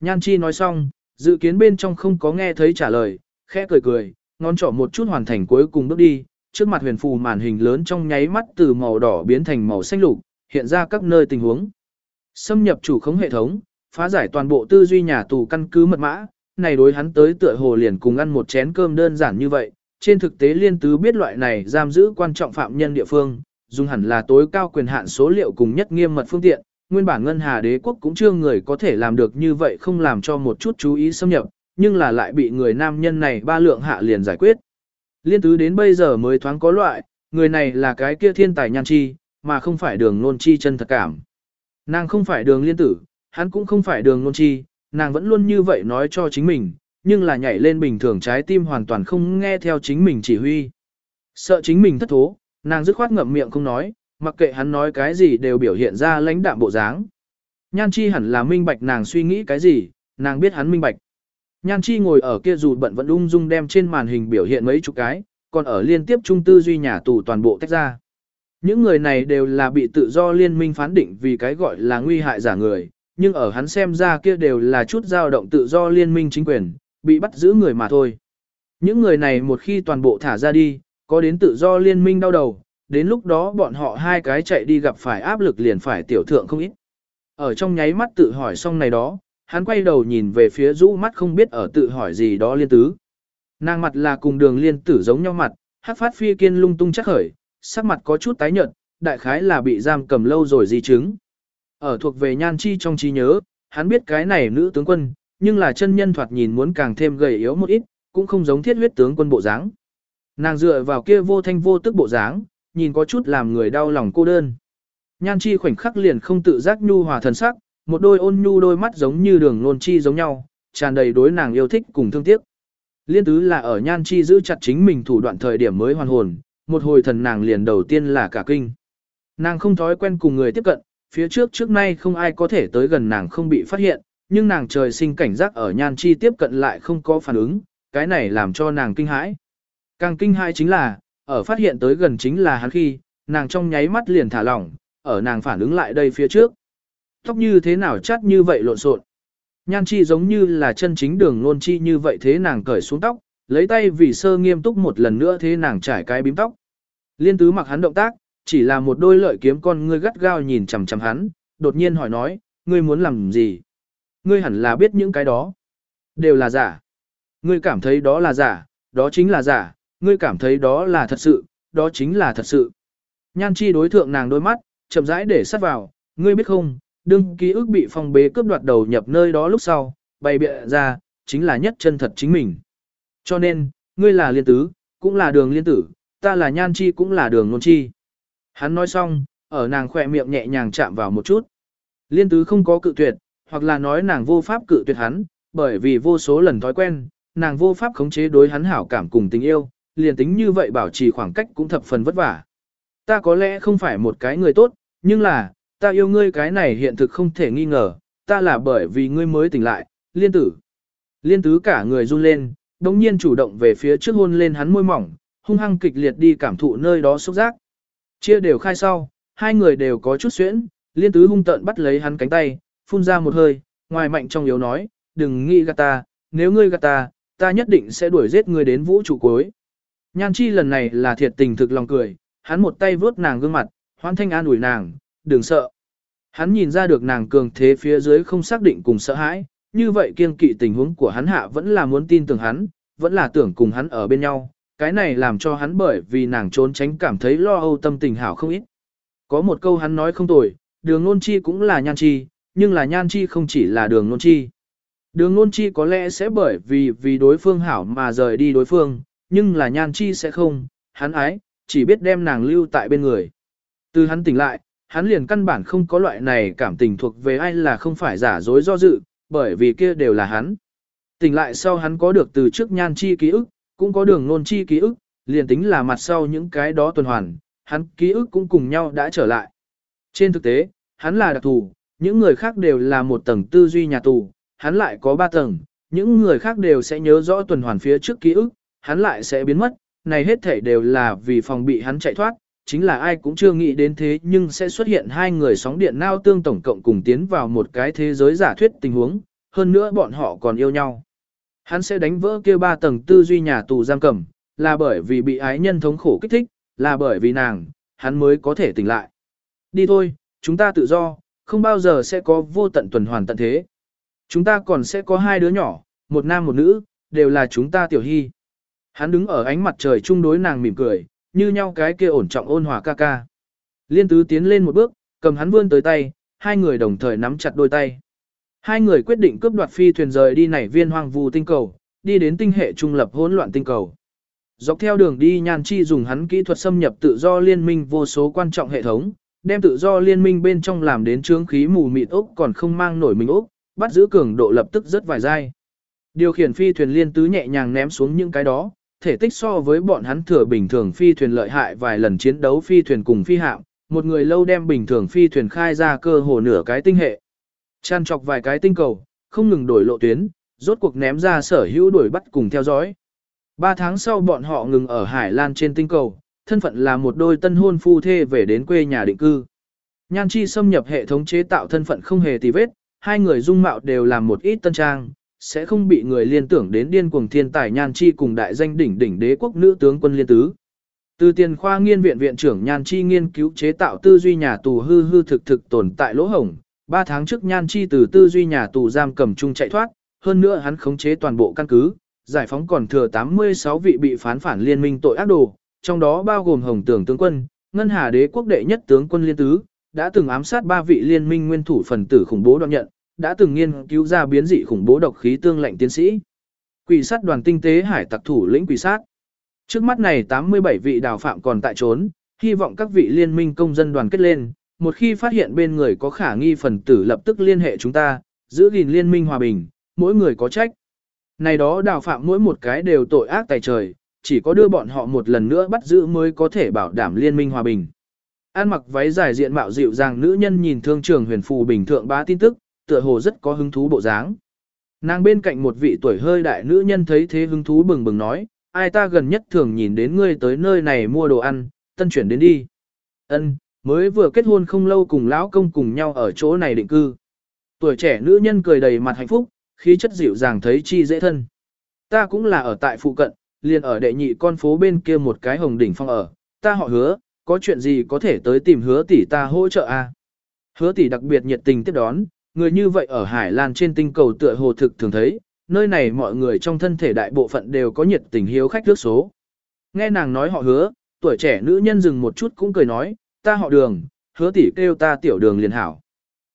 Nhan Chi nói xong, dự kiến bên trong không có nghe thấy trả lời, khẽ cười cười, ngón trỏ một chút hoàn thành cuối cùng bước đi, trước mặt huyền phù màn hình lớn trong nháy mắt từ màu đỏ biến thành màu xanh lục, hiện ra các nơi tình huống. Xâm nhập chủ khống hệ thống, phá giải toàn bộ tư duy nhà tù căn cứ mật mã, này đối hắn tới tựa hồ liền cùng ăn một chén cơm đơn giản như vậy. Trên thực tế liên tứ biết loại này giam giữ quan trọng phạm nhân địa phương, dùng hẳn là tối cao quyền hạn số liệu cùng nhất nghiêm mật phương tiện, nguyên bản ngân hà đế quốc cũng chưa người có thể làm được như vậy không làm cho một chút chú ý xâm nhập, nhưng là lại bị người nam nhân này ba lượng hạ liền giải quyết. Liên tứ đến bây giờ mới thoáng có loại, người này là cái kia thiên tài nhan chi, mà không phải đường nôn chi chân thật cảm. Nàng không phải đường liên tử, hắn cũng không phải đường nôn chi, nàng vẫn luôn như vậy nói cho chính mình, nhưng là nhảy lên bình thường trái tim hoàn toàn không nghe theo chính mình chỉ huy. Sợ chính mình thất thố, nàng dứt khoát ngậm miệng không nói, mặc kệ hắn nói cái gì đều biểu hiện ra lãnh đạm bộ dáng. Nhan chi hẳn là minh bạch nàng suy nghĩ cái gì, nàng biết hắn minh bạch. Nhan chi ngồi ở kia dù bận vẫn ung dung đem trên màn hình biểu hiện mấy chục cái, còn ở liên tiếp trung tư duy nhà tù toàn bộ tách ra. Những người này đều là bị tự do liên minh phán định vì cái gọi là nguy hại giả người, nhưng ở hắn xem ra kia đều là chút dao động tự do liên minh chính quyền, bị bắt giữ người mà thôi. Những người này một khi toàn bộ thả ra đi, có đến tự do liên minh đau đầu, đến lúc đó bọn họ hai cái chạy đi gặp phải áp lực liền phải tiểu thượng không ít. Ở trong nháy mắt tự hỏi xong này đó, hắn quay đầu nhìn về phía rũ mắt không biết ở tự hỏi gì đó liên tứ. Nàng mặt là cùng đường liên tử giống nhau mặt, hát phát phi kiên lung tung chắc khởi, sắc mặt có chút tái nhợt, đại khái là bị giam cầm lâu rồi di chứng. Ở thuộc về nhan chi trong trí nhớ, hắn biết cái này nữ tướng quân, nhưng là chân nhân thoạt nhìn muốn càng thêm gầy yếu một ít, cũng không giống thiết huyết tướng quân bộ dáng. Nàng dựa vào kia vô thanh vô tức bộ dáng, nhìn có chút làm người đau lòng cô đơn. Nhan chi khoảnh khắc liền không tự giác nhu hòa thần sắc, một đôi ôn nhu đôi mắt giống như đường nôn chi giống nhau, tràn đầy đối nàng yêu thích cùng thương tiếc. Liên tứ là ở nhan chi giữ chặt chính mình thủ đoạn thời điểm mới hoàn hồn, một hồi thần nàng liền đầu tiên là cả kinh. Nàng không thói quen cùng người tiếp cận, phía trước trước nay không ai có thể tới gần nàng không bị phát hiện, nhưng nàng trời sinh cảnh giác ở nhan chi tiếp cận lại không có phản ứng, cái này làm cho nàng kinh hãi. Càng kinh hãi chính là, ở phát hiện tới gần chính là hắn khi, nàng trong nháy mắt liền thả lỏng, ở nàng phản ứng lại đây phía trước. Tóc như thế nào chắt như vậy lộn xộn. Nhan chi giống như là chân chính đường nôn chi như vậy thế nàng cởi xuống tóc, lấy tay vì sơ nghiêm túc một lần nữa thế nàng trải cái bím tóc. Liên tứ mặc hắn động tác, chỉ là một đôi lợi kiếm con ngươi gắt gao nhìn chằm chằm hắn, đột nhiên hỏi nói, ngươi muốn làm gì? Ngươi hẳn là biết những cái đó. Đều là giả. Ngươi cảm thấy đó là giả, đó chính là giả, ngươi cảm thấy đó là thật sự, đó chính là thật sự. Nhan chi đối thượng nàng đôi mắt, chậm rãi để sát vào, ngươi biết không, đương ký ức bị phong bế cướp đoạt đầu nhập nơi đó lúc sau, bày bịa ra, chính là nhất chân thật chính mình. Cho nên, ngươi là liên tứ, cũng là đường liên tử, ta là nhan chi cũng là đường nôn chi. Hắn nói xong, ở nàng khỏe miệng nhẹ nhàng chạm vào một chút. Liên tứ không có cự tuyệt, hoặc là nói nàng vô pháp cự tuyệt hắn, bởi vì vô số lần thói quen, nàng vô pháp khống chế đối hắn hảo cảm cùng tình yêu, liền tính như vậy bảo trì khoảng cách cũng thập phần vất vả. Ta có lẽ không phải một cái người tốt, nhưng là, ta yêu ngươi cái này hiện thực không thể nghi ngờ, ta là bởi vì ngươi mới tỉnh lại, liên tử. Liên tứ cả người run lên, đồng nhiên chủ động về phía trước hôn lên hắn môi mỏng, hung hăng kịch liệt đi cảm thụ nơi đó xúc giác. Chia đều khai sau, hai người đều có chút xuyễn, liên tứ hung tợn bắt lấy hắn cánh tay, phun ra một hơi, ngoài mạnh trong yếu nói, đừng nghĩ gạt ta, nếu ngươi gạt ta, ta nhất định sẽ đuổi giết ngươi đến vũ trụ cuối. Nhan chi lần này là thiệt tình thực lòng cười, hắn một tay vướt nàng gương mặt, hoan thanh an ủi nàng, đừng sợ. Hắn nhìn ra được nàng cường thế phía dưới không xác định cùng sợ hãi, như vậy kiên kỵ tình huống của hắn hạ vẫn là muốn tin tưởng hắn, vẫn là tưởng cùng hắn ở bên nhau, cái này làm cho hắn bởi vì nàng trốn tránh cảm thấy lo âu tâm tình hảo không ít. Có một câu hắn nói không tồi, đường nôn chi cũng là nhan chi, nhưng là nhan chi không chỉ là đường nôn chi. Đường nôn chi có lẽ sẽ bởi vì vì đối phương hảo mà rời đi đối phương, nhưng là nhan chi sẽ không, hắn ái, chỉ biết đem nàng lưu tại bên người. Từ hắn tỉnh lại, hắn liền căn bản không có loại này cảm tình thuộc về ai là không phải giả dối do dự, bởi vì kia đều là hắn. Tỉnh lại sau hắn có được từ trước nhan chi ký ức, cũng có đường nôn chi ký ức, liền tính là mặt sau những cái đó tuần hoàn, hắn ký ức cũng cùng nhau đã trở lại. Trên thực tế, hắn là đặc thù, những người khác đều là một tầng tư duy nhà tù, hắn lại có ba tầng, những người khác đều sẽ nhớ rõ tuần hoàn phía trước ký ức, hắn lại sẽ biến mất, này hết thể đều là vì phòng bị hắn chạy thoát, chính là ai cũng chưa nghĩ đến thế nhưng sẽ xuất hiện hai người sóng điện nao tương tổng cộng cùng tiến vào một cái thế giới giả thuyết tình huống, hơn nữa bọn họ còn yêu nhau. Hắn sẽ đánh vỡ kia ba tầng tư duy nhà tù giam cầm, là bởi vì bị ái nhân thống khổ kích thích, là bởi vì nàng, hắn mới có thể tỉnh lại. Đi thôi, chúng ta tự do, không bao giờ sẽ có vô tận tuần hoàn tận thế. Chúng ta còn sẽ có hai đứa nhỏ, một nam một nữ, đều là chúng ta tiểu hy. Hắn đứng ở ánh mặt trời chung đối nàng mỉm cười, như nhau cái kia ổn trọng ôn hòa ca ca. Liên tứ tiến lên một bước, cầm hắn vươn tới tay, hai người đồng thời nắm chặt đôi tay. Hai người quyết định cướp đoạt phi thuyền rời đi nảy viên hoang vu tinh cầu, đi đến tinh hệ trung lập hỗn loạn tinh cầu. Dọc theo đường đi Nhan Chi dùng hắn kỹ thuật xâm nhập tự do liên minh vô số quan trọng hệ thống, đem tự do liên minh bên trong làm đến trướng khí mù mịt ốc còn không mang nổi mình ốc, bắt giữ cường độ lập tức rất vài dai. Điều khiển phi thuyền liên tứ nhẹ nhàng ném xuống những cái đó, thể tích so với bọn hắn thừa bình thường phi thuyền lợi hại vài lần chiến đấu phi thuyền cùng phi hạm, một người lâu đem bình thường phi thuyền khai ra cơ hồ nửa cái tinh hệ. Chăn chọc vài cái tinh cầu, không ngừng đổi lộ tuyến, rốt cuộc ném ra sở hữu đuổi bắt cùng theo dõi. Ba tháng sau bọn họ ngừng ở Hải Lan trên tinh cầu, thân phận là một đôi tân hôn phu thê về đến quê nhà định cư. Nhan Chi xâm nhập hệ thống chế tạo thân phận không hề tì vết, hai người dung mạo đều làm một ít tân trang, sẽ không bị người liên tưởng đến điên cuồng thiên tài Nhan Chi cùng đại danh đỉnh đỉnh đế quốc nữ tướng quân liên tứ. Từ tiền khoa nghiên viện viện trưởng Nhan Chi nghiên cứu chế tạo tư duy nhà tù hư hư thực thực tồn tại lỗ hổng, ba tháng trước Nhan Chi từ tư duy nhà tù giam cầm chung chạy thoát, hơn nữa hắn khống chế toàn bộ căn cứ, giải phóng còn thừa 86 vị bị phán phản liên minh tội ác đồ, trong đó bao gồm Hồng Tưởng tướng quân, Ngân Hà đế quốc đệ nhất tướng quân liên tứ, đã từng ám sát ba vị liên minh nguyên thủ phần tử khủng bố đoạn nhận, đã từng nghiên cứu ra biến dị khủng bố độc khí tương lệnh tiến sĩ. Quỷ sát đoàn tinh tế hải tặc thủ lĩnh quỷ sát. Trước mắt này 87 vị đào phạm còn tại trốn, hy vọng các vị liên minh công dân đoàn kết lên, một khi phát hiện bên người có khả nghi phần tử lập tức liên hệ chúng ta, giữ gìn liên minh hòa bình, mỗi người có trách. Này đó đào phạm mỗi một cái đều tội ác tài trời, chỉ có đưa bọn họ một lần nữa bắt giữ mới có thể bảo đảm liên minh hòa bình. An mặc váy dài diện mạo dịu dàng nữ nhân nhìn thương trường huyền phù bình thượng bá tin tức, tựa hồ rất có hứng thú bộ dáng. Nàng bên cạnh một vị tuổi hơi đại nữ nhân thấy thế hứng thú bừng bừng nói, ai ta gần nhất thường nhìn đến ngươi tới nơi này mua đồ ăn, tân chuyển đến đi. Ân, mới vừa kết hôn không lâu cùng lão công cùng nhau ở chỗ này định cư. Tuổi trẻ nữ nhân cười đầy mặt hạnh phúc, khí chất dịu dàng thấy chi dễ thân. Ta cũng là ở tại phụ cận, liền ở đệ nhị con phố bên kia một cái hồng đỉnh phong ở, ta họ hứa, có chuyện gì có thể tới tìm hứa tỷ ta hỗ trợ a. À? Hứa tỷ đặc biệt nhiệt tình tiếp đón, người như vậy ở Hải Lan trên tinh cầu tựa hồ thực thường thấy, nơi này mọi người trong thân thể đại bộ phận đều có nhiệt tình hiếu khách trước số. Nghe nàng nói họ hứa, tuổi trẻ nữ nhân dừng một chút cũng cười nói, ta họ đường, hứa tỷ kêu ta tiểu đường liền hảo.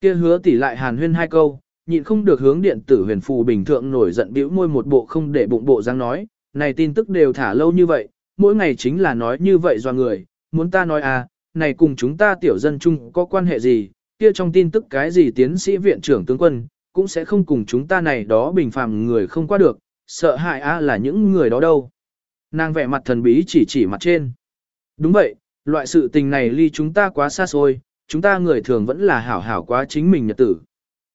kia hứa tỷ lại hàn huyên hai câu, nhịn không được hướng điện tử huyền phù bình thượng nổi giận bĩu môi một bộ không để bụng bộ dáng nói, này tin tức đều thả lâu như vậy, mỗi ngày chính là nói như vậy do người, muốn ta nói à, này cùng chúng ta tiểu dân chung có quan hệ gì, kia trong tin tức cái gì tiến sĩ viện trưởng tướng quân, cũng sẽ không cùng chúng ta này đó bình phàm người không qua được, sợ hại a là những người đó đâu. Nàng vẻ mặt thần bí chỉ chỉ mặt trên. Đúng vậy, loại sự tình này ly chúng ta quá xa xôi, chúng ta người thường vẫn là hảo hảo quá chính mình nhật tử.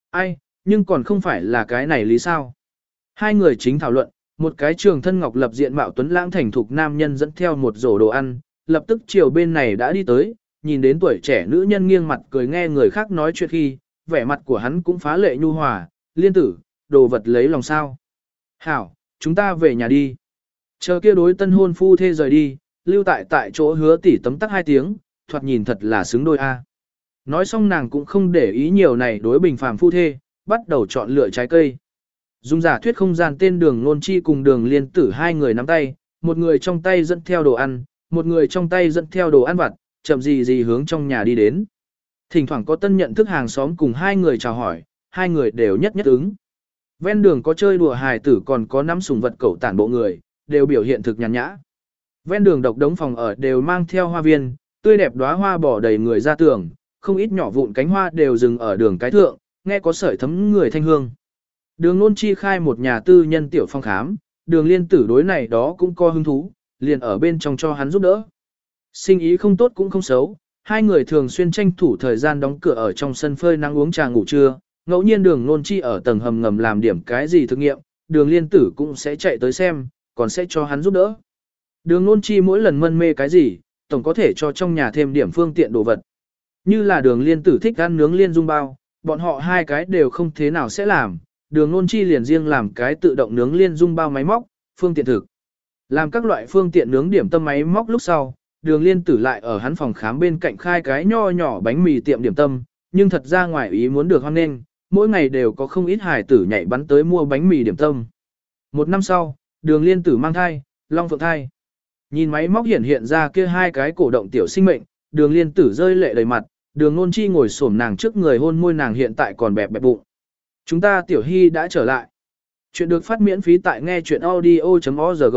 Ai, nhưng còn không phải là cái này lý sao. Hai người chính thảo luận, một cái trường thân ngọc lập diện mạo tuấn lãng thành thục nam nhân dẫn theo một rổ đồ ăn, lập tức chiều bên này đã đi tới, nhìn đến tuổi trẻ nữ nhân nghiêng mặt cười nghe người khác nói chuyện khi, vẻ mặt của hắn cũng phá lệ nhu hòa, liên tử, đồ vật lấy lòng sao. Hảo, chúng ta về nhà đi. Chờ kia đối tân hôn phu thê rời đi, lưu tại tại chỗ hứa tỉ tấm tắc hai tiếng, thoạt nhìn thật là xứng đôi a. Nói xong nàng cũng không để ý nhiều này đối bình phàm phu thê, bắt đầu chọn lựa trái cây. Dung giả thuyết không gian tên đường nôn chi cùng đường liên tử hai người nắm tay, một người trong tay dẫn theo đồ ăn, một người trong tay dẫn theo đồ ăn vặt, chậm gì gì hướng trong nhà đi đến. Thỉnh thoảng có tân nhận thức hàng xóm cùng hai người chào hỏi, hai người đều nhất nhất ứng. Ven đường có chơi đùa hài tử còn có nắm sùng vật cẩu tản bộ người, đều biểu hiện thực nhàn nhã. Ven đường độc đống phòng ở đều mang theo hoa viên, tươi đẹp đóa hoa bỏ đầy người ra tường, không ít nhỏ vụn cánh hoa đều dừng ở đường cái thượng, nghe có sợi thấm người thanh hương. Đường nôn chi khai một nhà tư nhân tiểu phong khám, đường liên tử đối này đó cũng có hứng thú, liền ở bên trong cho hắn giúp đỡ. Sinh ý không tốt cũng không xấu, hai người thường xuyên tranh thủ thời gian đóng cửa ở trong sân phơi nắng uống trà ngủ trưa, ngẫu nhiên đường nôn chi ở tầng hầm ngầm làm điểm cái gì thực nghiệm, đường liên tử cũng sẽ chạy tới xem, còn sẽ cho hắn giúp đỡ. Đường nôn chi mỗi lần mân mê cái gì, tổng có thể cho trong nhà thêm điểm phương tiện đồ vật. Như là đường liên tử thích ăn nướng liên dung bao, bọn họ hai cái đều không thế nào sẽ làm, đường nôn chi liền riêng làm cái tự động nướng liên dung bao máy móc, phương tiện thực. Làm các loại phương tiện nướng điểm tâm máy móc lúc sau, đường liên tử lại ở hắn phòng khám bên cạnh khai cái nho nhỏ bánh mì tiệm điểm tâm, nhưng thật ra ngoài ý muốn được hoan nghênh, mỗi ngày đều có không ít hài tử nhảy bắn tới mua bánh mì điểm tâm. Một năm sau, đường liên tử mang thai, long phượng thai. Nhìn máy móc hiện hiện ra kia hai cái cổ động tiểu sinh mệnh, đường liên tử rơi lệ đầy mặt, đường nôn chi ngồi xổm nàng trước người hôn môi nàng hiện tại còn bẹp bẹp bụng. Chúng ta tiểu hy đã trở lại. Chuyện được phát miễn phí tại nghe chuyện audio.org.